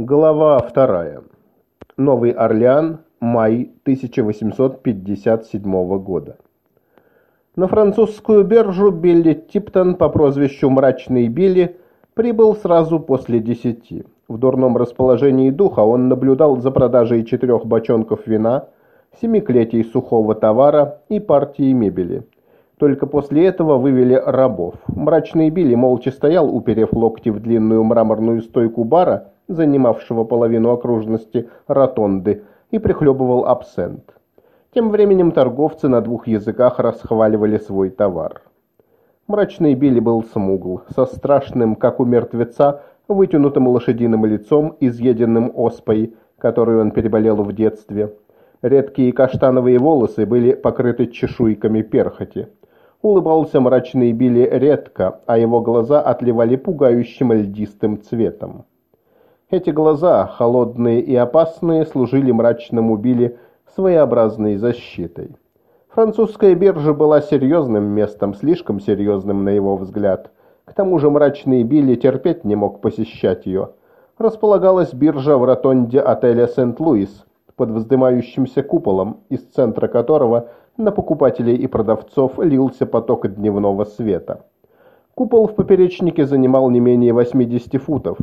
Глава вторая. Новый Орлеан, май 1857 года. На французскую биржу Билли Типтон по прозвищу «Мрачный Билли» прибыл сразу после десяти. В дурном расположении духа он наблюдал за продажей четырех бочонков вина, семи клетей сухого товара и партии мебели. Только после этого вывели рабов. Мрачный Билли молча стоял, уперев локти в длинную мраморную стойку бара, занимавшего половину окружности ротонды, и прихлебывал абсент. Тем временем торговцы на двух языках расхваливали свой товар. Мрачный Билли был смугл, со страшным, как у мертвеца, вытянутым лошадиным лицом, изъеденным оспой, которую он переболел в детстве. Редкие каштановые волосы были покрыты чешуйками перхоти. Улыбался мрачный Билли редко, а его глаза отливали пугающим льдистым цветом. Эти глаза, холодные и опасные, служили мрачному Билли своеобразной защитой. Французская биржа была серьезным местом, слишком серьезным на его взгляд. К тому же мрачный Билли терпеть не мог посещать ее. Располагалась биржа в ротонде отеля «Сент-Луис», под вздымающимся куполом, из центра которого на покупателей и продавцов лился поток дневного света. Купол в поперечнике занимал не менее 80 футов.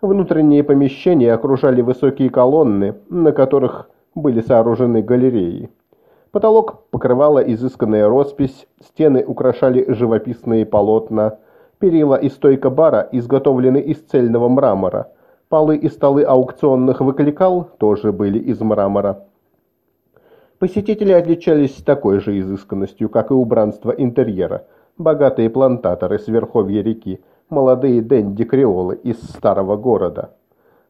Внутренние помещения окружали высокие колонны, на которых были сооружены галереи. Потолок покрывала изысканная роспись, стены украшали живописные полотна, перила и стойка бара изготовлены из цельного мрамора, полы и столы аукционных выкликал тоже были из мрамора. Посетители отличались такой же изысканностью, как и убранство интерьера, богатые плантаторы с верховья реки, молодые денди-креолы из старого города.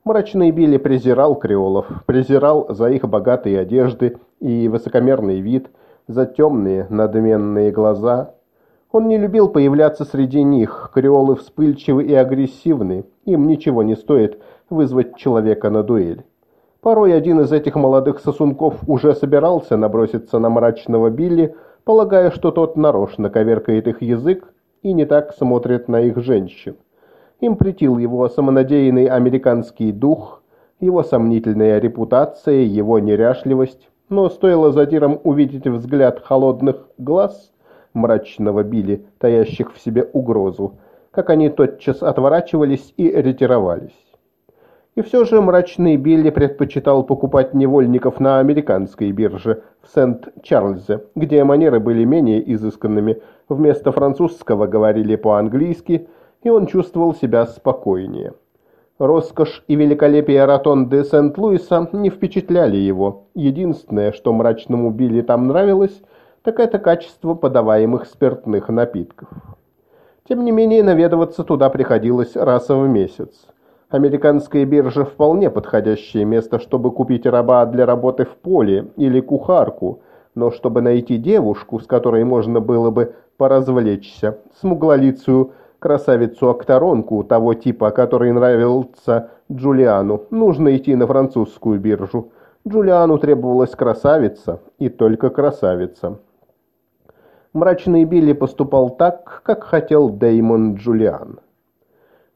Мрачный Билли презирал креолов, презирал за их богатые одежды и высокомерный вид, за темные надменные глаза. Он не любил появляться среди них, креолы вспыльчивы и агрессивны, им ничего не стоит вызвать человека на дуэль. Порой один из этих молодых сосунков уже собирался наброситься на мрачного Билли, полагая, что тот нарочно коверкает их язык и не так смотрят на их женщин. Им претил его самонадеянный американский дух, его сомнительная репутация, его неряшливость, но стоило задирам увидеть взгляд холодных глаз мрачного Билли, таящих в себе угрозу, как они тотчас отворачивались и ретировались. И все же мрачный Билли предпочитал покупать невольников на американской бирже в Сент-Чарльзе, где манеры были менее изысканными, вместо французского говорили по-английски, и он чувствовал себя спокойнее. Роскошь и великолепие ротонды Сент-Луиса не впечатляли его. Единственное, что мрачному Билли там нравилось, так это качество подаваемых спиртных напитков. Тем не менее, наведываться туда приходилось раз в месяц. Американская биржа вполне подходящее место, чтобы купить раба для работы в поле или кухарку, но чтобы найти девушку, с которой можно было бы поразвлечься, смуглолицую красавицу-акторонку того типа, который нравился Джулиану, нужно идти на французскую биржу. Джулиану требовалась красавица, и только красавица. Мрачный Билли поступал так, как хотел Деймон Джулиан.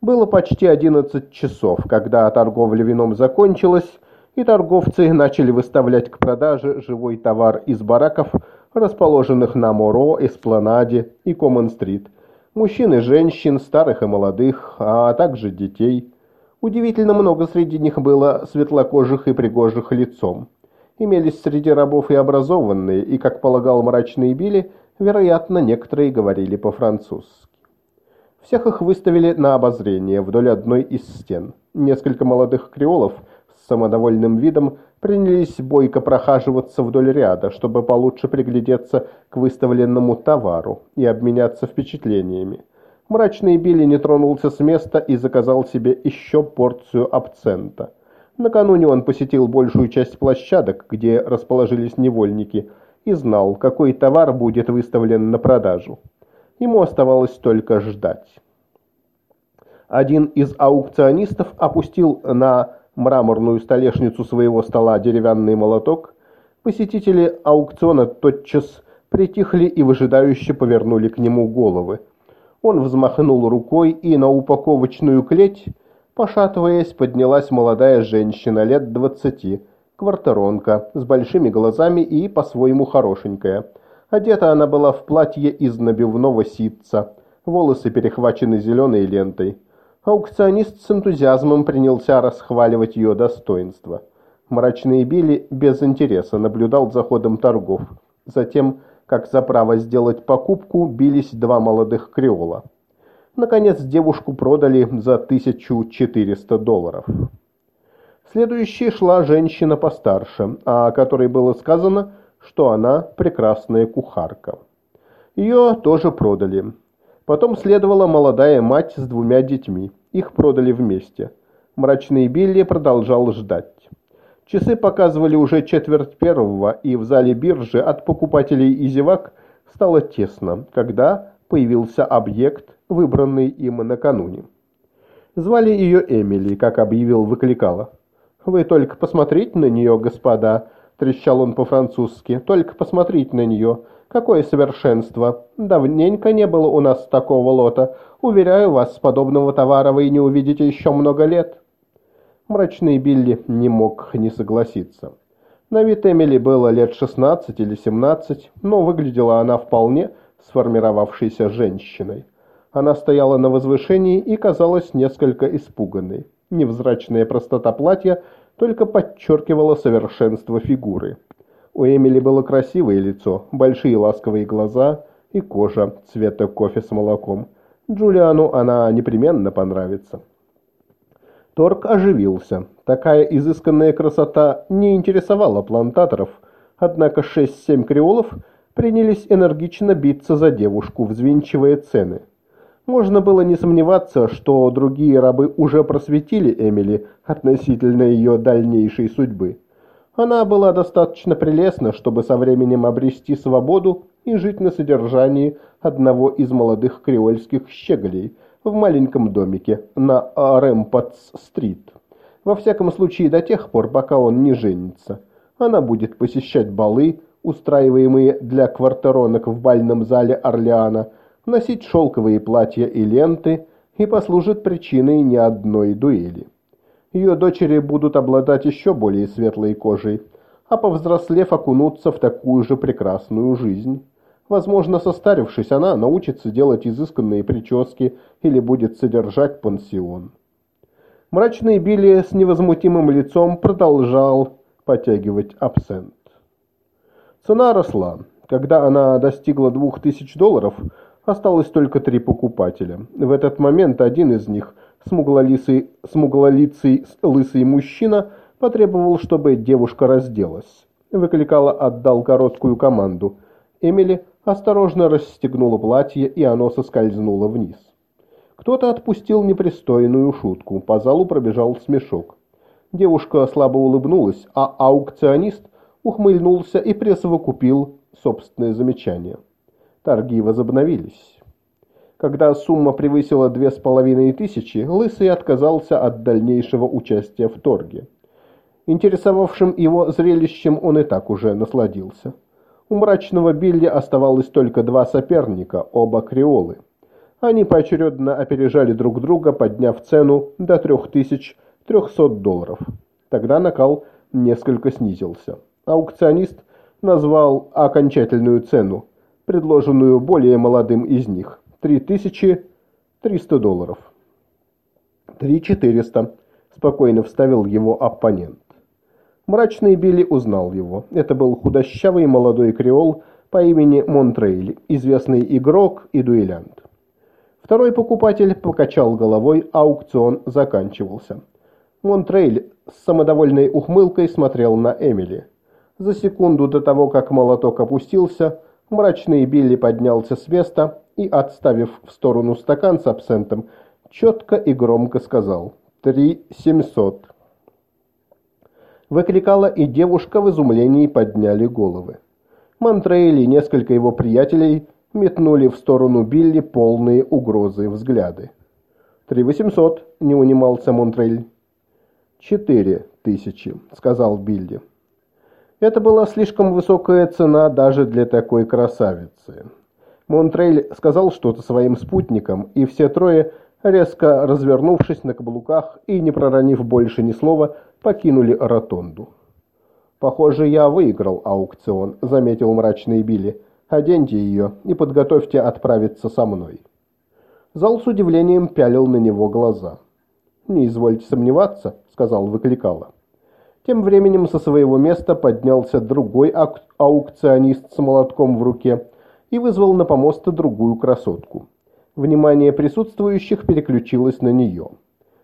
Было почти 11 часов, когда торговля вином закончилась, и торговцы начали выставлять к продаже живой товар из бараков, расположенных на Моро, Эспланаде и Коммон-стрит. Мужчин и женщин, старых и молодых, а также детей. Удивительно много среди них было светлокожих и пригожих лицом. Имелись среди рабов и образованные, и, как полагал мрачный Билли, вероятно, некоторые говорили по-французски. Всех их выставили на обозрение вдоль одной из стен. Несколько молодых креолов с самодовольным видом принялись бойко прохаживаться вдоль ряда, чтобы получше приглядеться к выставленному товару и обменяться впечатлениями. Мрачный Билли не тронулся с места и заказал себе еще порцию абцента. Накануне он посетил большую часть площадок, где расположились невольники, и знал, какой товар будет выставлен на продажу. Ему оставалось только ждать. Один из аукционистов опустил на мраморную столешницу своего стола деревянный молоток. Посетители аукциона тотчас притихли и выжидающе повернули к нему головы. Он взмахнул рукой, и на упаковочную клеть Пошатываясь, поднялась молодая женщина лет двадцати, квартиронка, с большими глазами и по-своему хорошенькая. Одета она была в платье из набивного ситца, волосы перехвачены зеленой лентой. Аукционист с энтузиазмом принялся расхваливать ее достоинства. Мрачный Билли без интереса наблюдал за ходом торгов. Затем, как за право сделать покупку, бились два молодых креола. Наконец, девушку продали за 1400 долларов. Следующей шла женщина постарше, о которой было сказано, что она прекрасная кухарка. Ее тоже продали. Потом следовала молодая мать с двумя детьми. Их продали вместе. Мрачный Билли продолжал ждать. Часы показывали уже четверть первого, и в зале биржи от покупателей и зевак стало тесно, когда появился объект, выбранный им накануне. Звали ее Эмили, как объявил Выкликала. «Вы только посмотрите на нее, господа!» — трещал он по-французски. «Только посмотрите на нее! Какое совершенство! Давненько не было у нас такого лота. Уверяю вас, подобного товара вы не увидите еще много лет!» Мрачный Билли не мог не согласиться. На вид Эмили было лет 16 или 17, но выглядела она вполне сформировавшейся женщиной. Она стояла на возвышении и казалась несколько испуганной. Невзрачная простота платья только подчеркивала совершенство фигуры. У Эмили было красивое лицо, большие ласковые глаза и кожа цвета кофе с молоком. Джулиану она непременно понравится. Торг оживился. Такая изысканная красота не интересовала плантаторов, однако шесть-семь креолов принялись энергично биться за девушку, взвинчивая цены. Можно было не сомневаться, что другие рабы уже просветили Эмили относительно ее дальнейшей судьбы. Она была достаточно прелестна, чтобы со временем обрести свободу и жить на содержании одного из молодых креольских щеголей в маленьком домике на Рэмпотс-стрит. Во всяком случае, до тех пор, пока он не женится. Она будет посещать балы, устраиваемые для квартиронок в бальном зале Орлеана – носить шелковые платья и ленты и послужит причиной ни одной дуэли. Ее дочери будут обладать еще более светлой кожей, а повзрослев окунуться в такую же прекрасную жизнь. Возможно, состарившись, она научится делать изысканные прически или будет содержать пансион. Мрачный Билли с невозмутимым лицом продолжал потягивать абсент. Цена росла. Когда она достигла двух тысяч долларов, Осталось только три покупателя. В этот момент один из них, смуглолицый, лысый мужчина, потребовал, чтобы девушка разделась. Выкликала отдал короткую команду. Эмили осторожно расстегнула платье, и оно соскользнуло вниз. Кто-то отпустил непристойную шутку. По залу пробежал смешок. Девушка слабо улыбнулась, а аукционист ухмыльнулся и присовокупил собственное замечание. Торги возобновились. Когда сумма превысила две с половиной тысячи, Лысый отказался от дальнейшего участия в торге. Интересовавшим его зрелищем он и так уже насладился. У мрачного Билли оставалось только два соперника, оба креолы. Они поочередно опережали друг друга, подняв цену до 3300 долларов. Тогда накал несколько снизился. Аукционист назвал окончательную цену предложенную более молодым из них – 3300 долларов. 3400, спокойно вставил его оппонент. Мрачный Билли узнал его. Это был худощавый молодой креол по имени Монтрейли, известный игрок и дуэлянт. Второй покупатель покачал головой, аукцион заканчивался. Монтрейль с самодовольной ухмылкой смотрел на Эмили. За секунду до того, как молоток опустился, Мрачный Билли поднялся с места и, отставив в сторону стакан с абсентом, четко и громко сказал «Три семьсот». Выкликала, и девушка в изумлении подняли головы. Монтрейли и несколько его приятелей метнули в сторону Билли полные угрозы взгляды. «Три восемьсот», — не унимался Монтрейль. «Четыре тысячи», — сказал Билли. Это была слишком высокая цена даже для такой красавицы. Монтрель сказал что-то своим спутникам, и все трое резко развернувшись на каблуках и, не проронив больше ни слова, покинули ротонду. «Похоже, я выиграл аукцион», — заметил мрачный Билли. «Оденьте ее и подготовьте отправиться со мной». Зал с удивлением пялил на него глаза. «Не извольте сомневаться», — сказал Выкликало. Тем временем со своего места поднялся другой ау аукционист с молотком в руке и вызвал на помост другую красотку. Внимание присутствующих переключилось на нее.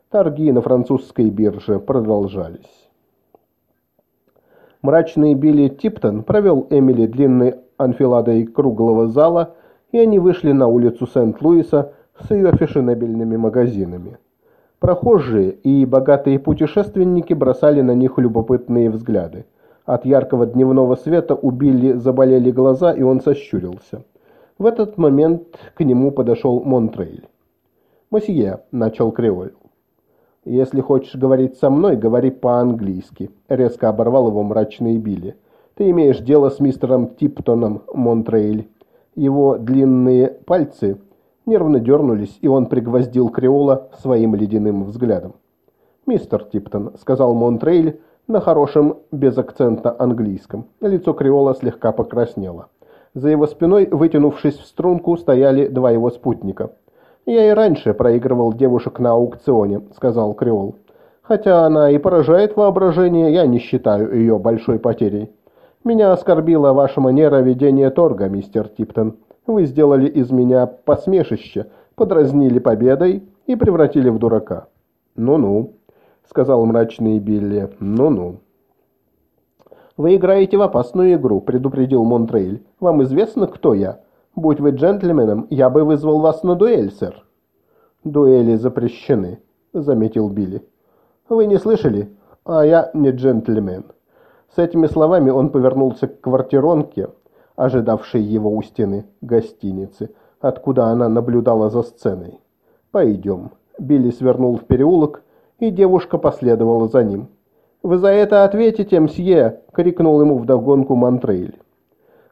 Торги на французской бирже продолжались. Мрачный Билли Типтон провел Эмили длинной анфиладой круглого зала, и они вышли на улицу Сент-Луиса с ее фешенебельными магазинами. Прохожие и богатые путешественники бросали на них любопытные взгляды. От яркого дневного света у Билли заболели глаза, и он сощурился. В этот момент к нему подошел Монтрейль. «Мосье», — начал Креоль. «Если хочешь говорить со мной, говори по-английски», — резко оборвал его мрачный Билли. «Ты имеешь дело с мистером Типтоном, Монтрейль. Его длинные пальцы нервно дернулись, и он пригвоздил Креола своим ледяным взглядом. «Мистер Типтон», — сказал Монтрейль на хорошем, без акцента английском. Лицо Креола слегка покраснело. За его спиной, вытянувшись в струнку, стояли два его спутника. «Я и раньше проигрывал девушек на аукционе», — сказал Креол. «Хотя она и поражает воображение, я не считаю ее большой потерей. Меня оскорбила ваша манера ведения торга, мистер Типтон. Вы сделали из меня посмешище, подразнили победой и превратили в дурака». «Ну-ну», — сказал мрачный Билли, — «ну-ну». «Вы играете в опасную игру», — предупредил Монтрейль. «Вам известно, кто я? Будь вы джентльменом, я бы вызвал вас на дуэль, сэр». «Дуэли запрещены», — заметил Билли. «Вы не слышали? А я не джентльмен». С этими словами он повернулся к квартиронке, ожидавшей его у стены гостиницы, откуда она наблюдала за сценой. «Пойдем». Билли свернул в переулок, и девушка последовала за ним. «Вы за это ответите, мсье!» — крикнул ему вдогонку Монтрейль.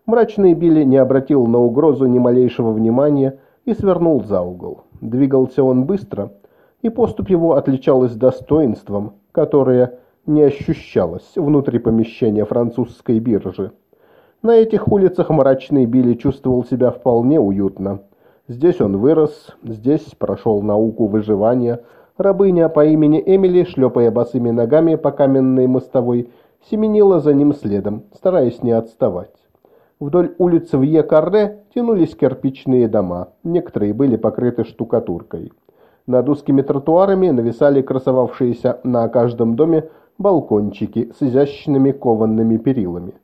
Мрачный Билли не обратил на угрозу ни малейшего внимания и свернул за угол. Двигался он быстро, и поступь его отличалась достоинством, которое не ощущалось внутри помещения французской биржи. На этих улицах мрачный Билли чувствовал себя вполне уютно. Здесь он вырос, здесь прошел науку выживания. Рабыня по имени Эмили, шлепая босыми ногами по каменной мостовой, семенила за ним следом, стараясь не отставать. Вдоль улицы в Е-Карре тянулись кирпичные дома, некоторые были покрыты штукатуркой. Над узкими тротуарами нависали красовавшиеся на каждом доме балкончики с изящными кованными перилами.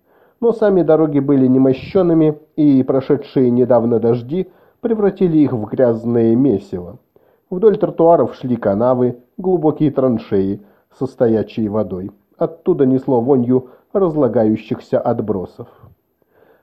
Но сами дороги были немощенными, и прошедшие недавно дожди превратили их в грязное месиво. Вдоль тротуаров шли канавы, глубокие траншеи со стоячей водой. Оттуда несло вонью разлагающихся отбросов.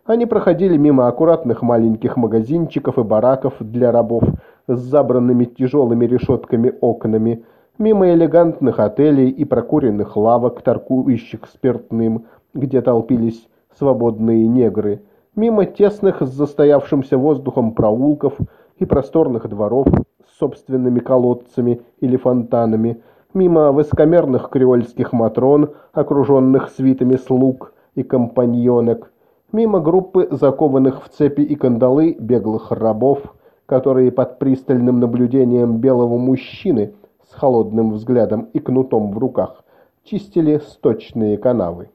Они проходили мимо аккуратных маленьких магазинчиков и бараков для рабов с забранными тяжелыми решетками окнами, мимо элегантных отелей и прокуренных лавок, торгующих спиртным, где толпились свободные негры, мимо тесных с застоявшимся воздухом проулков и просторных дворов с собственными колодцами или фонтанами, мимо высокомерных креольских матрон, окруженных свитами слуг и компаньонок, мимо группы закованных в цепи и кандалы беглых рабов, которые под пристальным наблюдением белого мужчины с холодным взглядом и кнутом в руках чистили сточные канавы.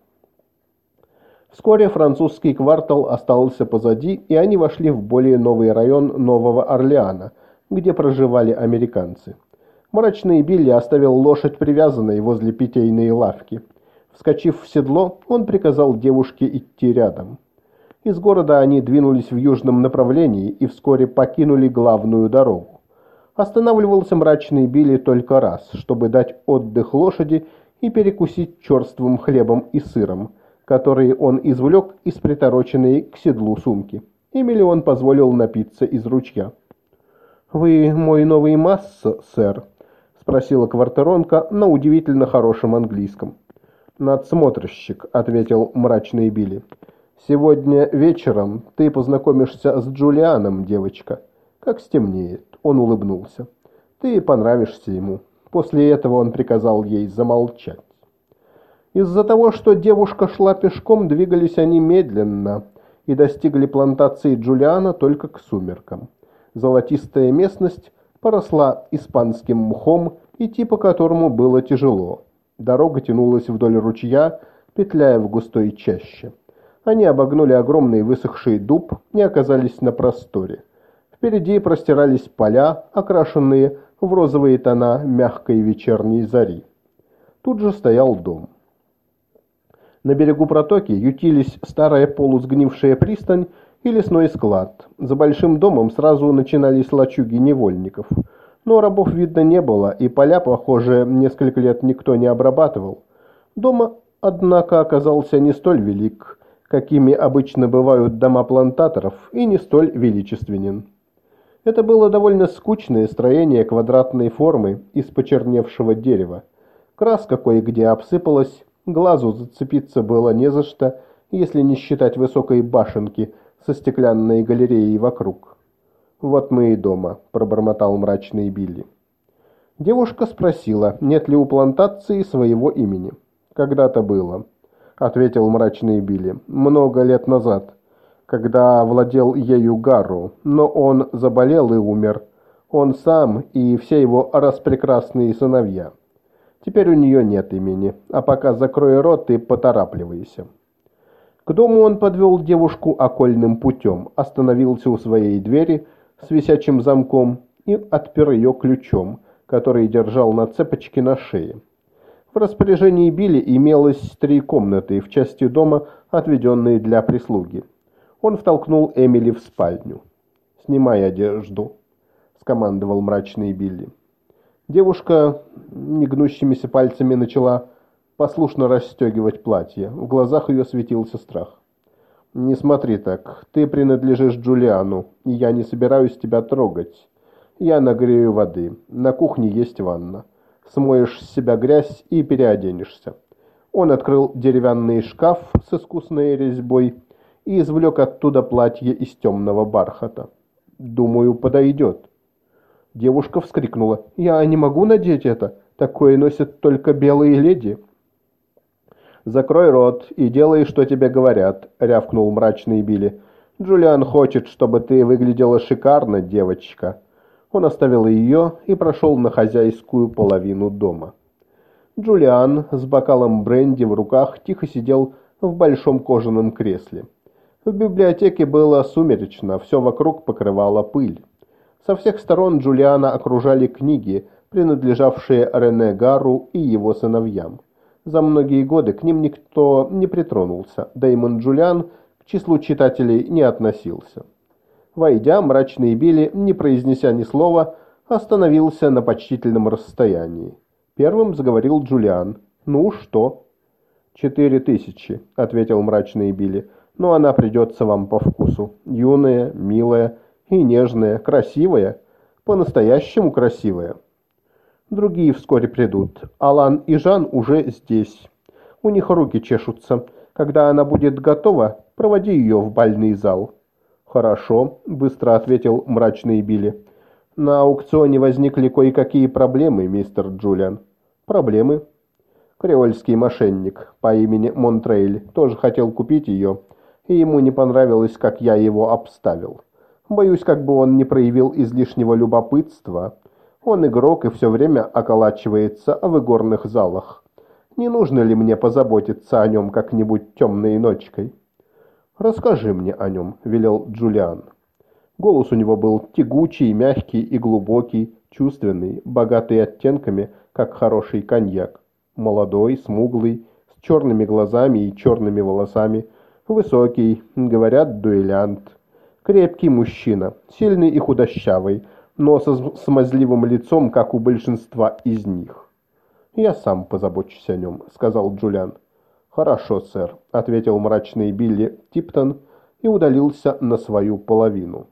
Вскоре французский квартал остался позади, и они вошли в более новый район Нового Орлеана, где проживали американцы. Мрачный Билли оставил лошадь привязанной возле питейной лавки. Вскочив в седло, он приказал девушке идти рядом. Из города они двинулись в южном направлении и вскоре покинули главную дорогу. Останавливался мрачный Билли только раз, чтобы дать отдых лошади и перекусить черствым хлебом и сыром, которые он извлек из притороченной к седлу сумки. Эмили он позволил напиться из ручья. «Вы мой новый масса, сэр?» — спросила квартиронка на удивительно хорошем английском. «Надсмотрщик», — ответил мрачный Билли. «Сегодня вечером ты познакомишься с Джулианом, девочка. Как стемнеет». Он улыбнулся. Ты понравишься ему». После этого он приказал ей замолчать. Из-за того, что девушка шла пешком, двигались они медленно и достигли плантации Джулиана только к сумеркам. Золотистая местность поросла испанским мхом, идти по которому было тяжело. Дорога тянулась вдоль ручья, петляя в густой чаще. Они обогнули огромный высохший дуб и оказались на просторе. Впереди простирались поля, окрашенные в розовые тона мягкой вечерней зари. Тут же стоял дом. На берегу протоки ютились старая полусгнившая пристань и лесной склад. За большим домом сразу начинались лачуги невольников. Но рабов видно не было, и поля, похоже, несколько лет никто не обрабатывал. Дома, однако, оказался не столь велик, какими обычно бывают дома плантаторов, и не столь величественен. Это было довольно скучное строение квадратной формы из почерневшего дерева. Краска кое-где обсыпалась, Глазу зацепиться было не за что, если не считать высокой башенки со стеклянной галереей вокруг. «Вот мы и дома», — пробормотал мрачный Билли. Девушка спросила, нет ли у плантации своего имени. «Когда-то было», — ответил мрачный Билли. «Много лет назад, когда владел ею Гару, но он заболел и умер. Он сам и все его распрекрасные сыновья». Теперь у нее нет имени, а пока закрой рот и поторапливайся. К дому он подвел девушку окольным путем, остановился у своей двери с висячим замком и отпер ее ключом, который держал на цепочке на шее. В распоряжении Билли имелось три комнаты в части дома, отведенные для прислуги. Он втолкнул Эмили в спальню. «Снимай одежду», — скомандовал мрачный Билли. Девушка негнущимися пальцами начала послушно расстегивать платье. В глазах ее светился страх. «Не смотри так. Ты принадлежишь Джулиану, и я не собираюсь тебя трогать. Я нагрею воды. На кухне есть ванна. Смоешь с себя грязь и переоденешься». Он открыл деревянный шкаф с искусной резьбой и извлек оттуда платье из темного бархата. «Думаю, подойдет». Девушка вскрикнула. «Я не могу надеть это. Такое носят только белые леди». «Закрой рот и делай, что тебе говорят», — рявкнул мрачный Билли. «Джулиан хочет, чтобы ты выглядела шикарно, девочка». Он оставил ее и прошел на хозяйскую половину дома. Джулиан с бокалом бренди в руках тихо сидел в большом кожаном кресле. В библиотеке было сумеречно, все вокруг покрывала пыль. Со всех сторон Джулиана окружали книги, принадлежавшие Рене Гару и его сыновьям. За многие годы к ним никто не притронулся, Дэймон Джулиан к числу читателей не относился. Войдя, мрачный Билли, не произнеся ни слова, остановился на почтительном расстоянии. Первым заговорил Джулиан. «Ну что?» «Четыре тысячи», — ответил мрачный Билли. «Но она придется вам по вкусу. Юная, милая, и нежная, красивая, по-настоящему красивая. Другие вскоре придут. Алан и Жан уже здесь. У них руки чешутся. Когда она будет готова, проводи ее в бальный зал. «Хорошо», — быстро ответил мрачный Билли. «На аукционе возникли кое-какие проблемы, мистер Джулиан». «Проблемы?» Креольский мошенник по имени Монтрейль тоже хотел купить ее, и ему не понравилось, как я его обставил. Боюсь, как бы он не проявил излишнего любопытства. Он игрок и все время околачивается в игорных залах. Не нужно ли мне позаботиться о нем как-нибудь темной ночкой? «Расскажи мне о нем», — велел Джулиан. Голос у него был тягучий, мягкий и глубокий, чувственный, богатый оттенками, как хороший коньяк. Молодой, смуглый, с черными глазами и черными волосами, высокий, говорят, дуэлянт. Крепкий мужчина, сильный и худощавый, но со смазливым лицом, как у большинства из них. «Я сам позабочусь о нем», — сказал Джулиан. «Хорошо, сэр», — ответил мрачный Билли Типтон и удалился на свою половину.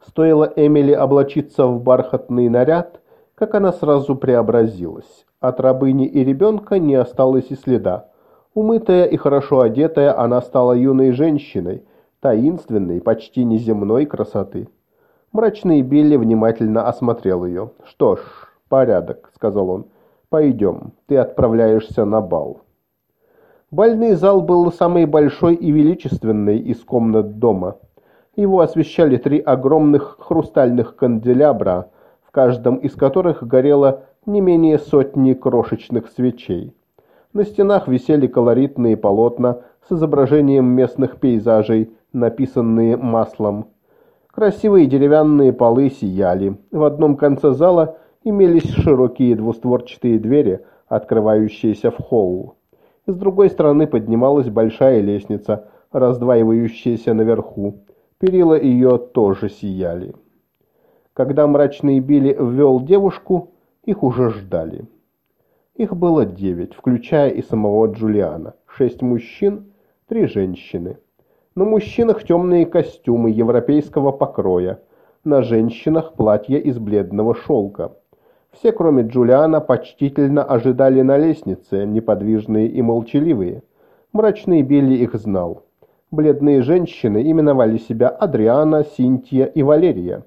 Стоило Эмили облачиться в бархатный наряд, как она сразу преобразилась. От рабыни и ребенка не осталось и следа. Умытая и хорошо одетая, она стала юной женщиной — таинственной, почти неземной красоты. Мрачный Билли внимательно осмотрел ее. «Что ж, порядок», — сказал он. «Пойдем, ты отправляешься на бал». Бальный зал был самый большой и величественный из комнат дома. Его освещали три огромных хрустальных канделябра, в каждом из которых горело не менее сотни крошечных свечей. На стенах висели колоритные полотна с изображением местных пейзажей, написанные маслом. Красивые деревянные полы сияли. В одном конце зала имелись широкие двустворчатые двери, открывающиеся в холл. С другой стороны поднималась большая лестница, раздваивающаяся наверху. Перила ее тоже сияли. Когда мрачный Билли ввел девушку, их уже ждали. Их было девять, включая и самого Джулиана. Шесть мужчин, три женщины. На мужчинах темные костюмы европейского покроя, на женщинах платья из бледного шелка. Все, кроме Джулиана, почтительно ожидали на лестнице, неподвижные и молчаливые. Мрачный Билли их знал. Бледные женщины именовали себя Адриана, Синтия и Валерия.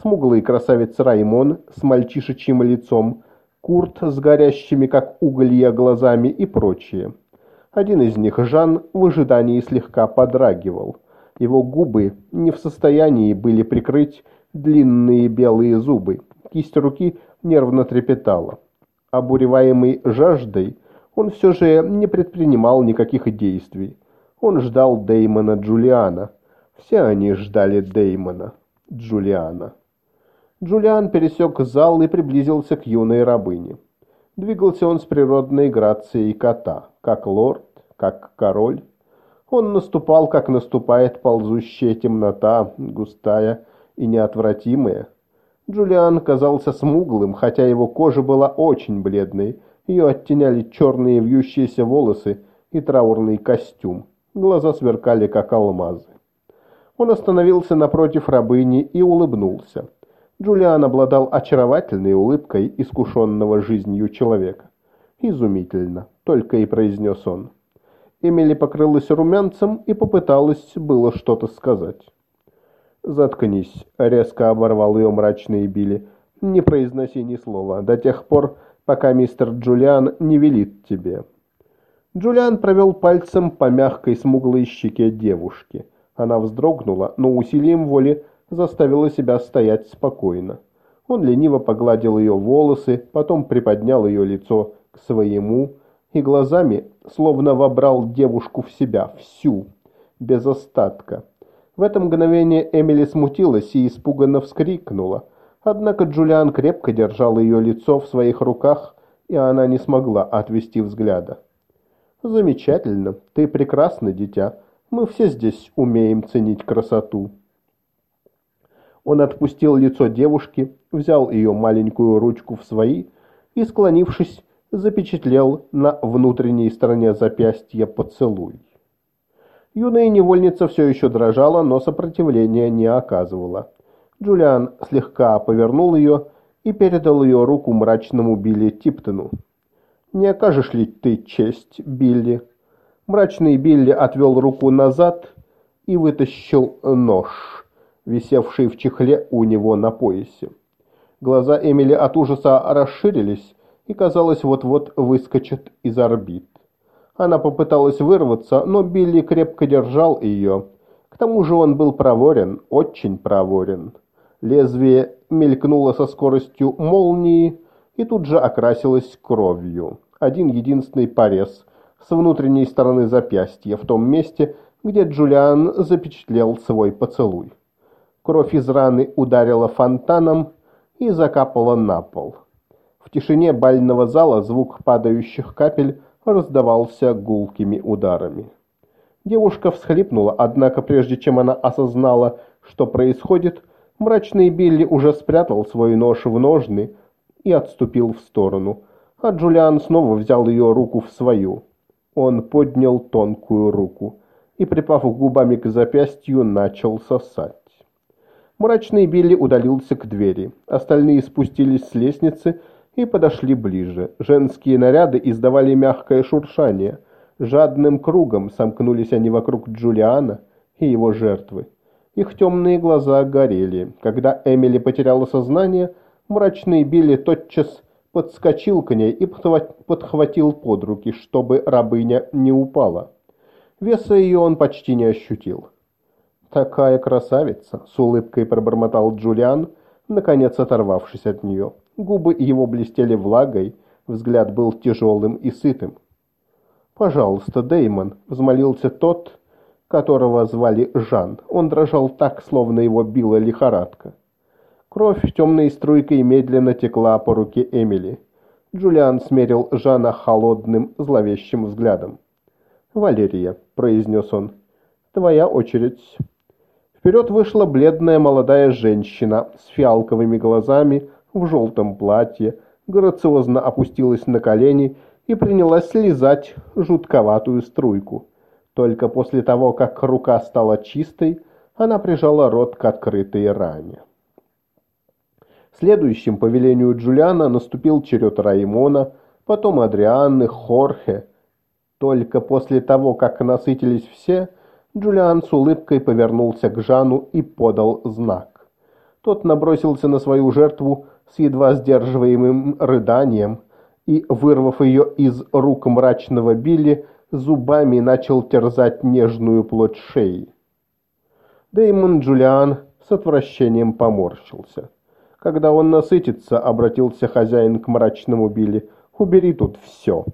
Смуглый красавец Раймон с мальчишечьим лицом, Курт с горящими, как уголья, глазами и прочие. Один из них, Жан, в ожидании слегка подрагивал. Его губы не в состоянии были прикрыть длинные белые зубы. Кисть руки нервно трепетала. Обуреваемый жаждой, он все же не предпринимал никаких действий. Он ждал Деймона Джулиана. Все они ждали Деймона Джулиана. Джулиан пересек зал и приблизился к юной рабыне. Двигался он с природной грацией кота, как лорд, как король. Он наступал, как наступает ползущая темнота, густая и неотвратимая. Джулиан казался смуглым, хотя его кожа была очень бледной. Ее оттеняли черные вьющиеся волосы и траурный костюм. Глаза сверкали, как алмазы. Он остановился напротив рабыни и улыбнулся. Джулиан обладал очаровательной улыбкой искушенного жизнью человека. «Изумительно», — только и произнес он. Эмили покрылась румянцем и попыталась было что-то сказать. «Заткнись», — резко оборвал ее мрачный Билли. «Не произноси ни слова, до тех пор, пока мистер Джулиан не велит тебе». Джулиан провел пальцем по мягкой смуглой щеке девушки. Она вздрогнула, но усилием воли заставила себя стоять спокойно. Он лениво погладил ее волосы, потом приподнял ее лицо к своему и глазами словно вобрал девушку в себя, всю, без остатка. В это мгновение Эмили смутилась и испуганно вскрикнула. Однако Джулиан крепко держал ее лицо в своих руках, и она не смогла отвести взгляда. «Замечательно. Ты прекрасна, дитя. Мы все здесь умеем ценить красоту». Он отпустил лицо девушки, взял ее маленькую ручку в свои и, склонившись, запечатлел на внутренней стороне запястья поцелуй. Юная невольница все еще дрожала, но сопротивления не оказывала. Джулиан слегка повернул ее и передал ее руку мрачному Билли Типтону. «Не окажешь ли ты честь, Билли?» Мрачный Билли отвел руку назад и вытащил нож, висевший в чехле у него на поясе. Глаза Эмили от ужаса расширились и, казалось, вот-вот выскочат из орбит. Она попыталась вырваться, но Билли крепко держал ее. К тому же он был проворен, очень проворен. Лезвие мелькнуло со скоростью молнии и тут же окрасилось кровью. Один единственный порез с внутренней стороны запястья, в том месте, где Джулиан запечатлел свой поцелуй. Кровь из раны ударила фонтаном и закапала на пол. Тишине бального зала звук падающих капель раздавался гулкими ударами. Девушка всхлипнула, однако прежде чем она осознала, что происходит, мрачный Билли уже спрятал свой нож в ножны и отступил в сторону, а Джулиан снова взял ее руку в свою. Он поднял тонкую руку и, припав губами к запястью, начал сосать. Мрачный Билли удалился к двери. Остальные спустились с лестницы и подошли ближе. Женские наряды издавали мягкое шуршание. Жадным кругом сомкнулись они вокруг Джулиана и его жертвы. Их темные глаза горели. Когда Эмили потеряла сознание, мрачный Билли тотчас подскочил к ней и подхватил под руки, чтобы рабыня не упала. Веса ее он почти не ощутил. «Такая красавица!» — с улыбкой пробормотал Джулиан, наконец оторвавшись от нее. Губы его блестели влагой, взгляд был тяжелым и сытым. «Пожалуйста, Деймон», — взмолился тот, которого звали Жан. Он дрожал так, словно его била лихорадка. Кровь темной струйкой медленно текла по руке Эмили. Джулиан смерил Жана холодным, зловещим взглядом. «Валерия», — произнес он, — «твоя очередь». Вперед вышла бледная молодая женщина с фиалковыми глазами в желтом платье, грациозно опустилась на колени и принялась слезать жутковатую струйку. Только после того, как рука стала чистой, она прижала рот к открытой ране. Следующим по велению Джулиана наступил черед Раймона, потом Адрианны, Хорхе. Только после того, как насытились все, Джулиан с улыбкой повернулся к Жану и подал знак. Тот набросился на свою жертву с едва сдерживаемым рыданием и, вырвав ее из рук мрачного Билли, зубами начал терзать нежную плоть шеи. Дэймон Джулиан с отвращением поморщился. Когда он насытится, обратился хозяин к мрачному Билли, убери тут все.